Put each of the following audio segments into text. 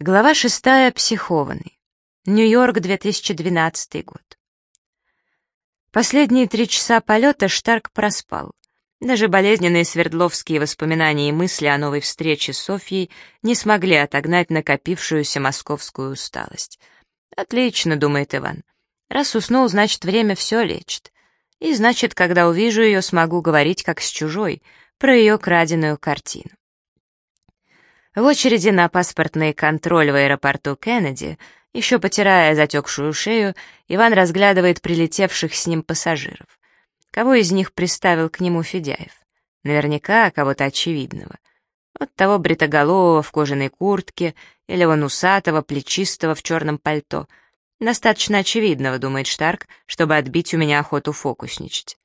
Глава шестая. Психованный. Нью-Йорк, 2012 год. Последние три часа полета Штарк проспал. Даже болезненные свердловские воспоминания и мысли о новой встрече с Софьей не смогли отогнать накопившуюся московскую усталость. «Отлично», — думает Иван. «Раз уснул, значит, время все лечит. И значит, когда увижу ее, смогу говорить как с чужой, про ее краденую картину». В очереди на паспортный контроль в аэропорту Кеннеди, еще потирая затекшую шею, Иван разглядывает прилетевших с ним пассажиров. Кого из них приставил к нему Федяев? Наверняка кого-то очевидного. Вот того бритоголового в кожаной куртке, или вон усатого, плечистого в черном пальто. Достаточно очевидного, думает Штарк, чтобы отбить у меня охоту фокусничать.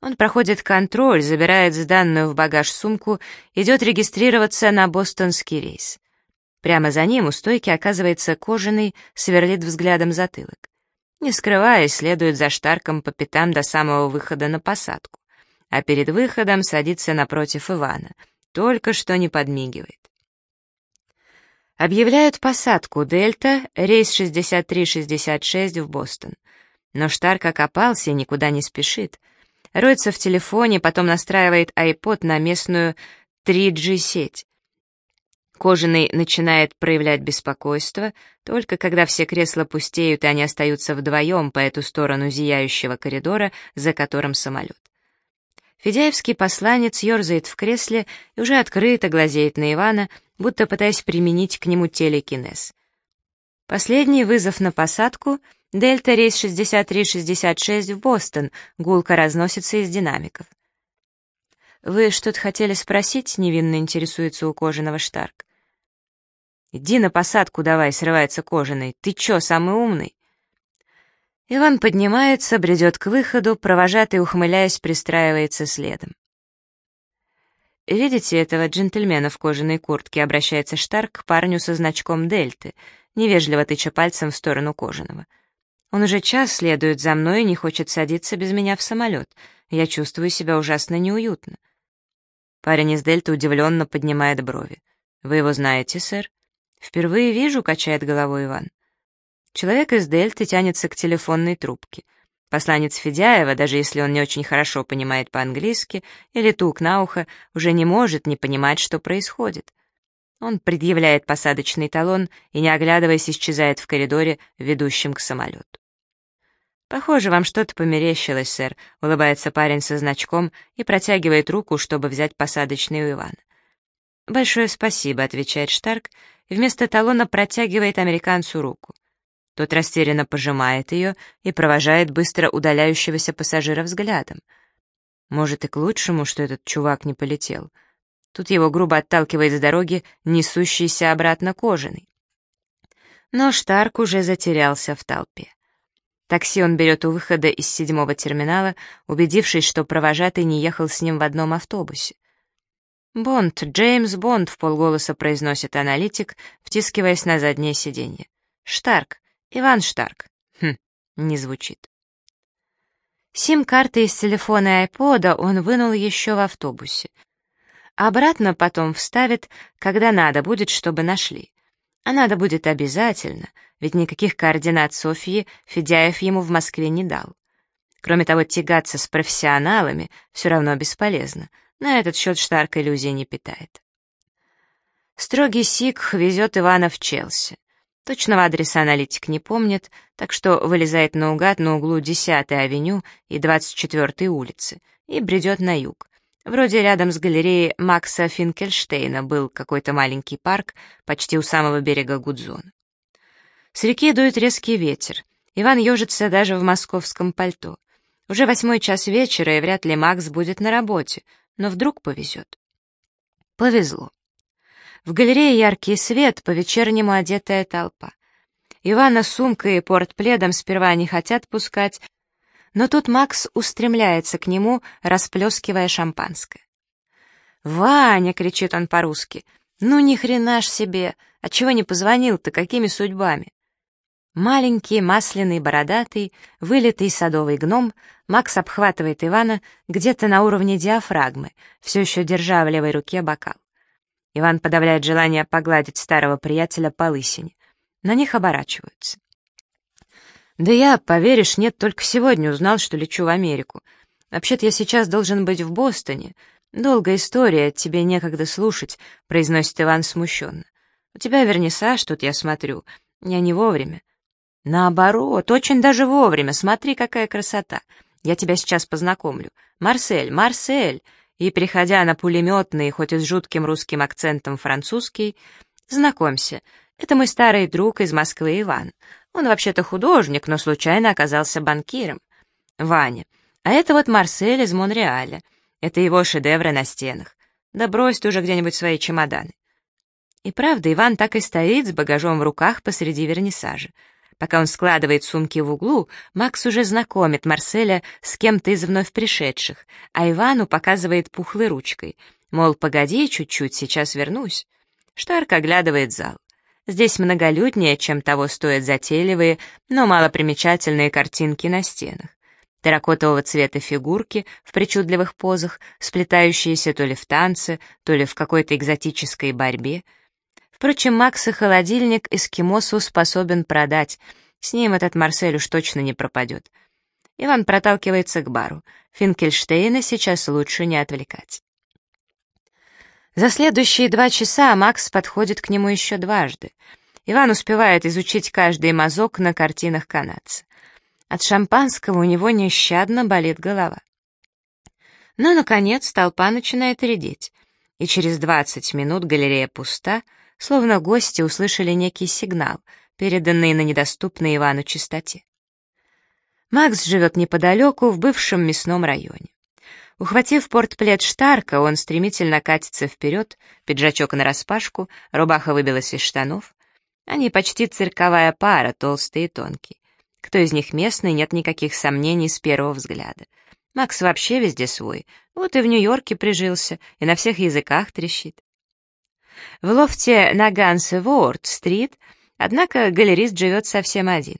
Он проходит контроль, забирает сданную в багаж сумку, идет регистрироваться на бостонский рейс. Прямо за ним у стойки оказывается кожаный, сверлит взглядом затылок. Не скрываясь, следует за Штарком по пятам до самого выхода на посадку. А перед выходом садится напротив Ивана. Только что не подмигивает. Объявляют посадку «Дельта», рейс 6366 в Бостон. Но Штарк окопался и никуда не спешит — роется в телефоне, потом настраивает iPod на местную 3G-сеть. Кожаный начинает проявлять беспокойство, только когда все кресла пустеют, и они остаются вдвоем по эту сторону зияющего коридора, за которым самолет. Федяевский посланец ерзает в кресле и уже открыто глазеет на Ивана, будто пытаясь применить к нему телекинез. Последний вызов на посадку — Дельта рейс 6366 в Бостон, гулко разносится из динамиков. «Вы что-то хотели спросить?» — невинно интересуется у кожаного Штарк. «Иди на посадку давай», — срывается кожаный. «Ты чё, самый умный?» Иван поднимается, бредет к выходу, провожатый, ухмыляясь, пристраивается следом. «Видите этого джентльмена в кожаной куртке?» — обращается Штарк к парню со значком «Дельты», невежливо тыча пальцем в сторону кожаного. Он уже час следует за мной и не хочет садиться без меня в самолет. Я чувствую себя ужасно неуютно. Парень из Дельты удивленно поднимает брови. «Вы его знаете, сэр?» «Впервые вижу», — качает головой Иван. Человек из Дельты тянется к телефонной трубке. Посланец Федяева, даже если он не очень хорошо понимает по-английски или тук на ухо, уже не может не понимать, что происходит. Он предъявляет посадочный талон и, не оглядываясь, исчезает в коридоре, ведущем к самолету. «Похоже, вам что-то померещилось, сэр», — улыбается парень со значком и протягивает руку, чтобы взять посадочный у Ивана. «Большое спасибо», — отвечает Штарк, и вместо талона протягивает американцу руку. Тот растерянно пожимает ее и провожает быстро удаляющегося пассажира взглядом. Может, и к лучшему, что этот чувак не полетел. Тут его грубо отталкивает с дороги несущийся обратно кожаный. Но Штарк уже затерялся в толпе. Такси он берет у выхода из седьмого терминала, убедившись, что провожатый не ехал с ним в одном автобусе. «Бонд, Джеймс Бонд», — в полголоса произносит аналитик, втискиваясь на заднее сиденье. «Штарк, Иван Штарк». Хм, не звучит. Сим-карты из телефона и айпода он вынул еще в автобусе. Обратно потом вставит, когда надо будет, чтобы нашли. А надо будет обязательно — ведь никаких координат Софьи Федяев ему в Москве не дал. Кроме того, тягаться с профессионалами все равно бесполезно. На этот счет Штарк иллюзий не питает. Строгий Сикх везет Ивана в Челси. Точного адреса аналитик не помнит, так что вылезает наугад на углу 10-й авеню и 24-й улицы и бредет на юг. Вроде рядом с галереей Макса Финкельштейна был какой-то маленький парк почти у самого берега Гудзона. С реки дует резкий ветер. Иван ежится даже в московском пальто. Уже восьмой час вечера, и вряд ли Макс будет на работе, но вдруг повезет. Повезло. В галерее яркий свет, по-вечернему одетая толпа. Ивана сумкой и портпледом сперва не хотят пускать, но тут Макс устремляется к нему, расплескивая шампанское. «Ваня!» — кричит он по-русски. «Ну ни хрена ж себе! А чего не позвонил-то? Какими судьбами?» Маленький, масляный, бородатый, вылитый садовый гном, Макс обхватывает Ивана где-то на уровне диафрагмы, все еще держа в левой руке бокал. Иван подавляет желание погладить старого приятеля по лысине. На них оборачиваются. «Да я, поверишь, нет, только сегодня узнал, что лечу в Америку. Вообще-то я сейчас должен быть в Бостоне. Долгая история, тебе некогда слушать», — произносит Иван смущенно. «У тебя вернисаж, тут я смотрю. Я не вовремя». «Наоборот, очень даже вовремя. Смотри, какая красота. Я тебя сейчас познакомлю. Марсель, Марсель!» И, переходя на пулеметный, хоть и с жутким русским акцентом французский, «Знакомься, это мой старый друг из Москвы Иван. Он вообще-то художник, но случайно оказался банкиром. Ваня. А это вот Марсель из Монреаля. Это его шедевры на стенах. Да брось ты уже где-нибудь свои чемоданы. И правда, Иван так и стоит с багажом в руках посреди вернисажа. Пока он складывает сумки в углу, Макс уже знакомит Марселя с кем-то из вновь пришедших, а Ивану показывает пухлой ручкой. Мол, погоди чуть-чуть, сейчас вернусь. Штарк оглядывает зал. Здесь многолюднее, чем того стоят затейливые, но малопримечательные картинки на стенах. Терракотового цвета фигурки в причудливых позах, сплетающиеся то ли в танце, то ли в какой-то экзотической борьбе. Впрочем, Макс и холодильник эскимосу способен продать. С ним этот Марсель уж точно не пропадет. Иван проталкивается к бару. Финкельштейна сейчас лучше не отвлекать. За следующие два часа Макс подходит к нему еще дважды. Иван успевает изучить каждый мазок на картинах канадца. От шампанского у него нещадно болит голова. Но, наконец, толпа начинает редеть, и через 20 минут галерея пуста, словно гости услышали некий сигнал, переданный на недоступной Ивану частоте. Макс живет неподалеку, в бывшем мясном районе. Ухватив портплет Штарка, он стремительно катится вперед, пиджачок нараспашку, рубаха выбилась из штанов. Они почти цирковая пара, толстый и тонкий. Кто из них местный, нет никаких сомнений с первого взгляда. Макс вообще везде свой, вот и в Нью-Йорке прижился, и на всех языках трещит. В лофте на Ганс-Ворд-стрит, однако галерист живет совсем один.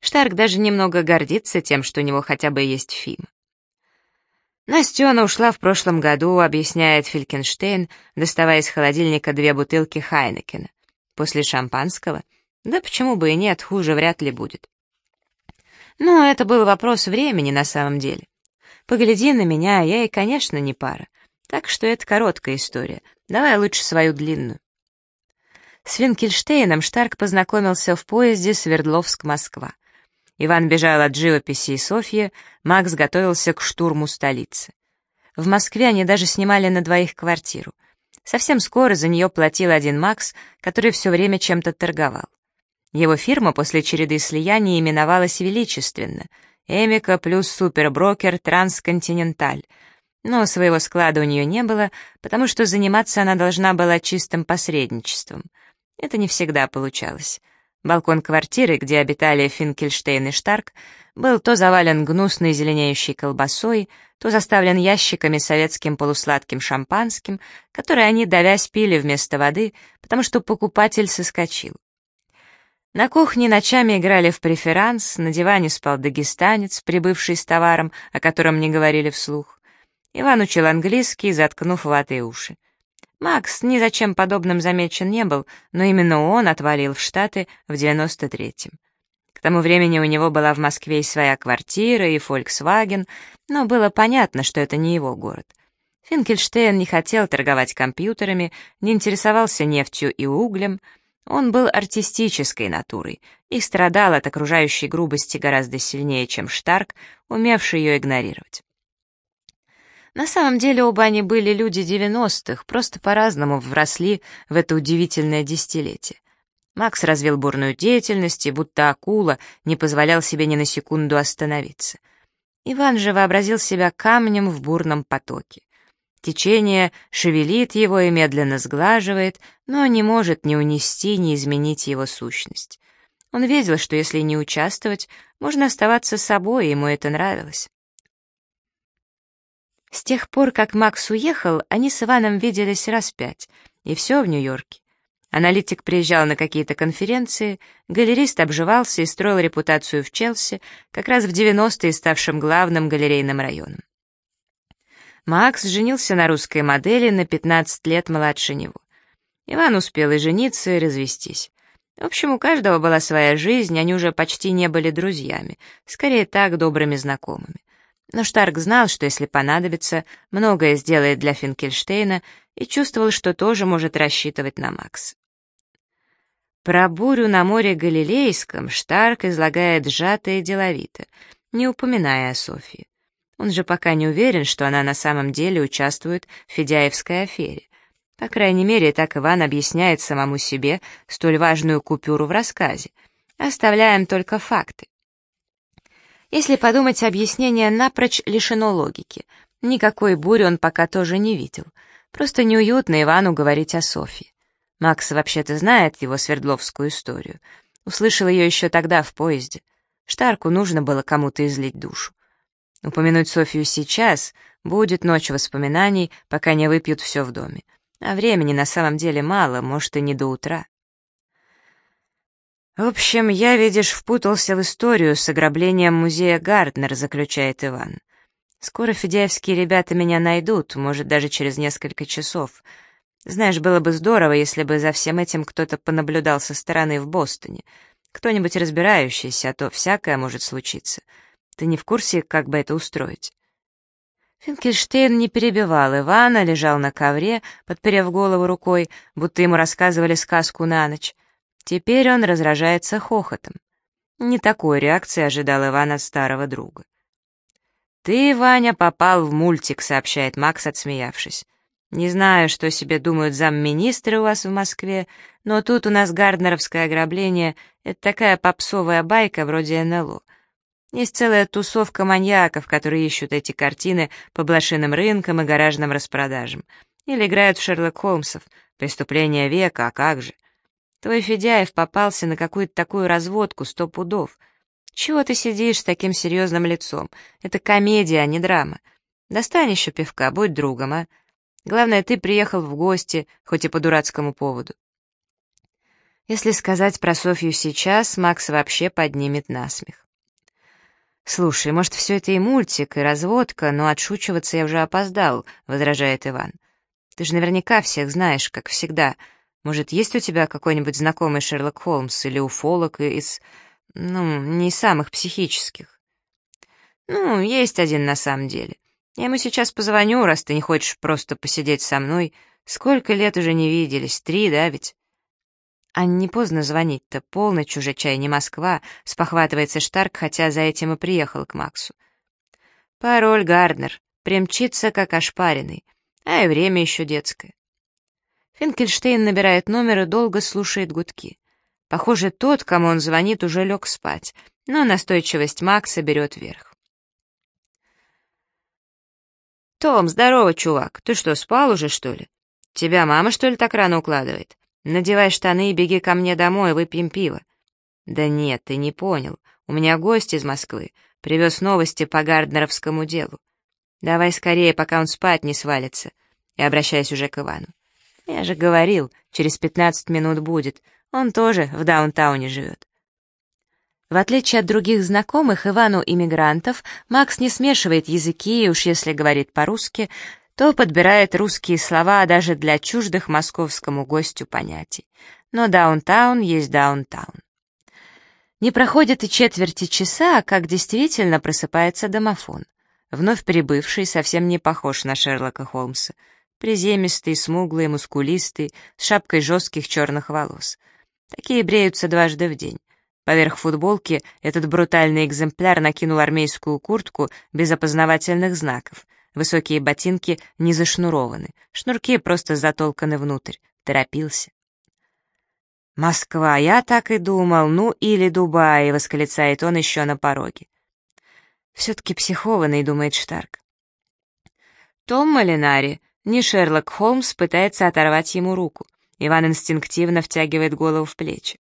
Штарк даже немного гордится тем, что у него хотя бы есть фильм. Настена ушла в прошлом году, объясняет Филькенштейн, доставая из холодильника две бутылки Хайнекена. После шампанского? Да почему бы и нет, хуже вряд ли будет. Ну, это был вопрос времени на самом деле. Погляди на меня, я и, конечно, не пара. Так что это короткая история. Давай лучше свою длинную. С Финкельштейном Штарк познакомился в поезде Свердловск-Москва. Иван бежал от живописи и Софьи, Макс готовился к штурму столицы. В Москве они даже снимали на двоих квартиру. Совсем скоро за нее платил один Макс, который все время чем-то торговал. Его фирма после череды слияний именовалась величественно «Эмика плюс суперброкер Трансконтиненталь», но своего склада у нее не было, потому что заниматься она должна была чистым посредничеством. Это не всегда получалось. Балкон квартиры, где обитали Финкельштейн и Штарк, был то завален гнусной зеленеющей колбасой, то заставлен ящиками советским полусладким шампанским, которые они, давясь, пили вместо воды, потому что покупатель соскочил. На кухне ночами играли в преферанс, на диване спал дагестанец, прибывший с товаром, о котором не говорили вслух. Иван учил английский, заткнув ватой уши. Макс ни за чем подобным замечен не был, но именно он отвалил в Штаты в 93-м. К тому времени у него была в Москве и своя квартира, и Volkswagen, но было понятно, что это не его город. Финкельштейн не хотел торговать компьютерами, не интересовался нефтью и углем, он был артистической натурой и страдал от окружающей грубости гораздо сильнее, чем Штарк, умевший ее игнорировать. На самом деле оба они были люди девяностых, просто по-разному вросли в это удивительное десятилетие. Макс развил бурную деятельность и, будто акула, не позволял себе ни на секунду остановиться. Иван же вообразил себя камнем в бурном потоке. Течение шевелит его и медленно сглаживает, но не может ни унести, ни изменить его сущность. Он видел, что если не участвовать, можно оставаться собой, ему это нравилось. С тех пор, как Макс уехал, они с Иваном виделись раз пять, и все в Нью-Йорке. Аналитик приезжал на какие-то конференции, галерист обживался и строил репутацию в Челси, как раз в 90-е ставшим главным галерейным районом. Макс женился на русской модели на 15 лет младше него. Иван успел и жениться, и развестись. В общем, у каждого была своя жизнь, они уже почти не были друзьями, скорее так, добрыми знакомыми. Но Штарк знал, что если понадобится, многое сделает для Финкельштейна и чувствовал, что тоже может рассчитывать на Макс. Про бурю на море Галилейском Штарк излагает сжато и деловито, не упоминая о Софии. Он же пока не уверен, что она на самом деле участвует в Федяевской афере. По крайней мере, так Иван объясняет самому себе столь важную купюру в рассказе. Оставляем только факты. Если подумать, объяснение напрочь лишено логики. Никакой бури он пока тоже не видел. Просто неуютно Ивану говорить о Софье. Макс вообще-то знает его Свердловскую историю. Услышал ее еще тогда в поезде. Штарку нужно было кому-то излить душу. Упомянуть Софию сейчас будет ночь воспоминаний, пока не выпьют все в доме. А времени на самом деле мало, может, и не до утра. В общем, я, видишь, впутался в историю с ограблением музея Гарднер, заключает Иван. Скоро федяевские ребята меня найдут, может, даже через несколько часов. Знаешь, было бы здорово, если бы за всем этим кто-то понаблюдал со стороны в Бостоне. Кто-нибудь разбирающийся, а то всякое может случиться. Ты не в курсе, как бы это устроить?» Финкельштейн не перебивал Ивана, лежал на ковре, подперев голову рукой, будто ему рассказывали сказку на ночь. Теперь он разражается хохотом. Не такой реакции ожидал Иван от старого друга. «Ты, Ваня, попал в мультик», — сообщает Макс, отсмеявшись. «Не знаю, что себе думают замминистры у вас в Москве, но тут у нас гарднеровское ограбление — это такая попсовая байка вроде НЛО. Есть целая тусовка маньяков, которые ищут эти картины по блошиным рынкам и гаражным распродажам. Или играют в Шерлок Холмсов. Преступление века, а как же? Твой Федяев попался на какую-то такую разводку сто пудов. Чего ты сидишь с таким серьезным лицом? Это комедия, а не драма. Достань еще пивка, будь другом, а. Главное, ты приехал в гости, хоть и по дурацкому поводу. Если сказать про Софью сейчас, Макс вообще поднимет насмех. «Слушай, может, все это и мультик, и разводка, но отшучиваться я уже опоздал», — возражает Иван. «Ты же наверняка всех знаешь, как всегда. Может, есть у тебя какой-нибудь знакомый Шерлок Холмс или уфолог из... ну, не самых психических?» «Ну, есть один на самом деле. Я ему сейчас позвоню, раз ты не хочешь просто посидеть со мной. Сколько лет уже не виделись? Три, да ведь?» А не поздно звонить-то, полночь уже чай, не Москва, спохватывается Штарк, хотя за этим и приехал к Максу. Пароль Гарднер, примчится как ошпаренный, а и время еще детское. Финкельштейн набирает номер и долго слушает гудки. Похоже, тот, кому он звонит, уже лег спать, но настойчивость Макса берет верх. «Том, здорово, чувак. Ты что, спал уже, что ли? Тебя мама, что ли, так рано укладывает? Надевай штаны и беги ко мне домой, выпьем пиво». «Да нет, ты не понял. У меня гость из Москвы. Привез новости по гарднеровскому делу. Давай скорее, пока он спать не свалится». И обращаясь уже к Ивану. «Я же говорил, через пятнадцать минут будет. Он тоже в даунтауне живет». В отличие от других знакомых Ивану иммигрантов, Макс не смешивает языки, и уж если говорит по-русски, то подбирает русские слова даже для чуждых московскому гостю понятий. Но даунтаун есть даунтаун. Не проходит и четверти часа, как действительно просыпается домофон. Вновь прибывший совсем не похож на Шерлока Холмса. Приземистый, смуглый, мускулистый, с шапкой жестких черных волос. Такие бреются дважды в день. Поверх футболки этот брутальный экземпляр накинул армейскую куртку без опознавательных знаков, Высокие ботинки не зашнурованы, шнурки просто затолканы внутрь. Торопился. «Москва, я так и думал, ну или Дубай», — восклицает он еще на пороге. Все-таки психованный, думает Штарк. Том Малинари, не Шерлок Холмс, пытается оторвать ему руку. Иван инстинктивно втягивает голову в плечи.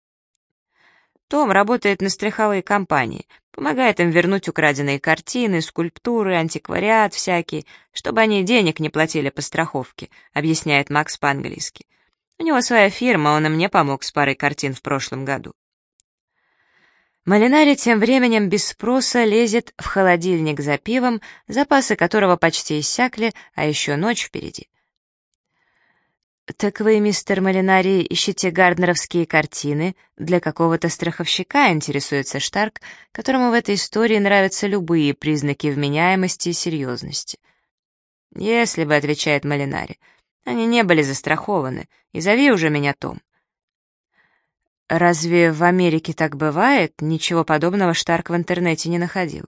Том работает на страховые компании, помогает им вернуть украденные картины, скульптуры, антиквариат всякий, чтобы они денег не платили по страховке, объясняет Макс по-английски. У него своя фирма, он и мне помог с парой картин в прошлом году. Малинари тем временем без спроса лезет в холодильник за пивом, запасы которого почти иссякли, а еще ночь впереди. «Так вы, мистер Малинари, ищете гарднеровские картины для какого-то страховщика?» — интересуется Штарк, которому в этой истории нравятся любые признаки вменяемости и серьезности. «Если бы», — отвечает Малинари, — «они не были застрахованы, и зови уже меня Том». Разве в Америке так бывает? Ничего подобного Штарк в интернете не находил.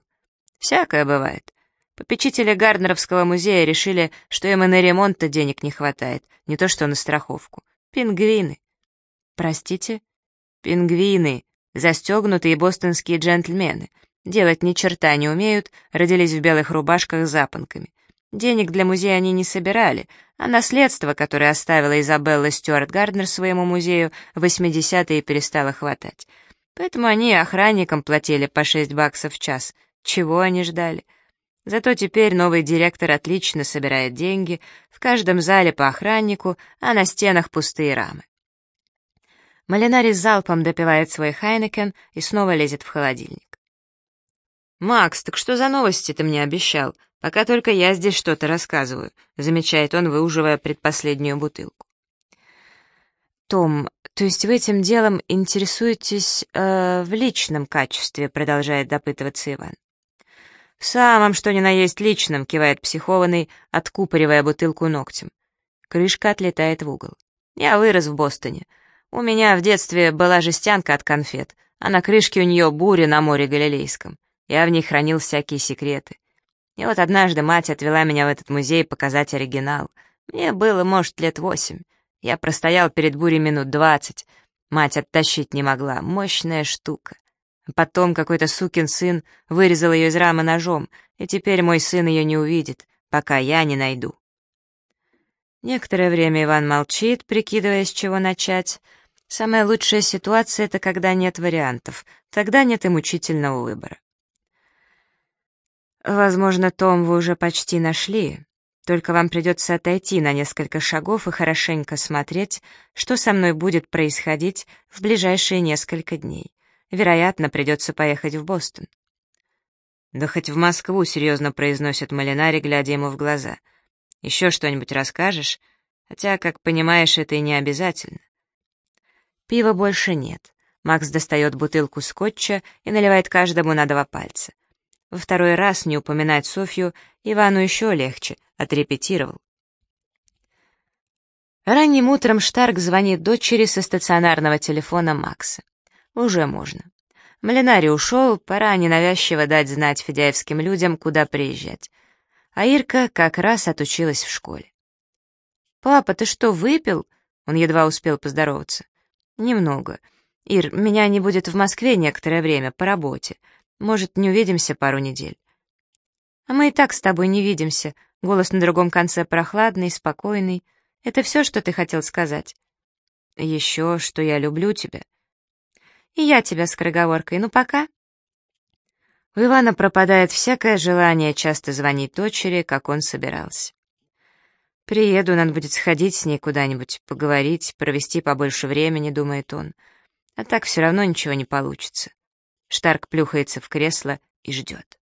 Всякое бывает. Попечители Гарднеровского музея решили, что им и на ремонт-то денег не хватает, не то что на страховку. Пингвины. Простите? Пингвины. Застегнутые бостонские джентльмены. Делать ни черта не умеют, родились в белых рубашках с запонками. Денег для музея они не собирали, а наследство, которое оставила Изабелла Стюарт Гарднер своему музею, в 80-е перестало хватать. Поэтому они охранникам платили по 6 баксов в час. Чего они ждали? Зато теперь новый директор отлично собирает деньги, в каждом зале по охраннику, а на стенах пустые рамы. Малинари залпом допивает свой Хайнекен и снова лезет в холодильник. «Макс, так что за новости ты мне обещал? Пока только я здесь что-то рассказываю», — замечает он, выуживая предпоследнюю бутылку. «Том, то есть вы этим делом интересуетесь э, в личном качестве?» — продолжает допытываться Иван. «В самом что ни на есть личном», — кивает психованный, откупоривая бутылку ногтем. Крышка отлетает в угол. «Я вырос в Бостоне. У меня в детстве была жестянка от конфет, а на крышке у нее буря на море Галилейском. Я в ней хранил всякие секреты. И вот однажды мать отвела меня в этот музей показать оригинал. Мне было, может, лет восемь. Я простоял перед бурей минут двадцать. Мать оттащить не могла. Мощная штука. Потом какой-то сукин сын вырезал ее из рамы ножом, и теперь мой сын ее не увидит, пока я не найду. Некоторое время Иван молчит, прикидывая, с чего начать. Самая лучшая ситуация — это когда нет вариантов, тогда нет и мучительного выбора. Возможно, Том вы уже почти нашли, только вам придется отойти на несколько шагов и хорошенько смотреть, что со мной будет происходить в ближайшие несколько дней. Вероятно, придется поехать в Бостон. «Да хоть в Москву», — серьезно произносит Малинари, глядя ему в глаза. «Еще что-нибудь расскажешь? Хотя, как понимаешь, это и не обязательно». Пива больше нет. Макс достает бутылку скотча и наливает каждому на два пальца. Во второй раз не упоминать Софью Ивану еще легче, отрепетировал. Ранним утром Штарк звонит дочери со стационарного телефона Макса. Уже можно. Малинари ушел, пора ненавязчиво дать знать федяевским людям, куда приезжать. А Ирка как раз отучилась в школе. «Папа, ты что, выпил?» Он едва успел поздороваться. «Немного. Ир, меня не будет в Москве некоторое время, по работе. Может, не увидимся пару недель?» «А мы и так с тобой не видимся», — голос на другом конце прохладный, спокойный. «Это все, что ты хотел сказать?» «Еще, что я люблю тебя». И я тебя с скороговоркой. Ну, пока. У Ивана пропадает всякое желание часто звонить дочери, как он собирался. «Приеду, надо будет сходить с ней куда-нибудь, поговорить, провести побольше времени», — думает он. А так все равно ничего не получится. Штарк плюхается в кресло и ждет.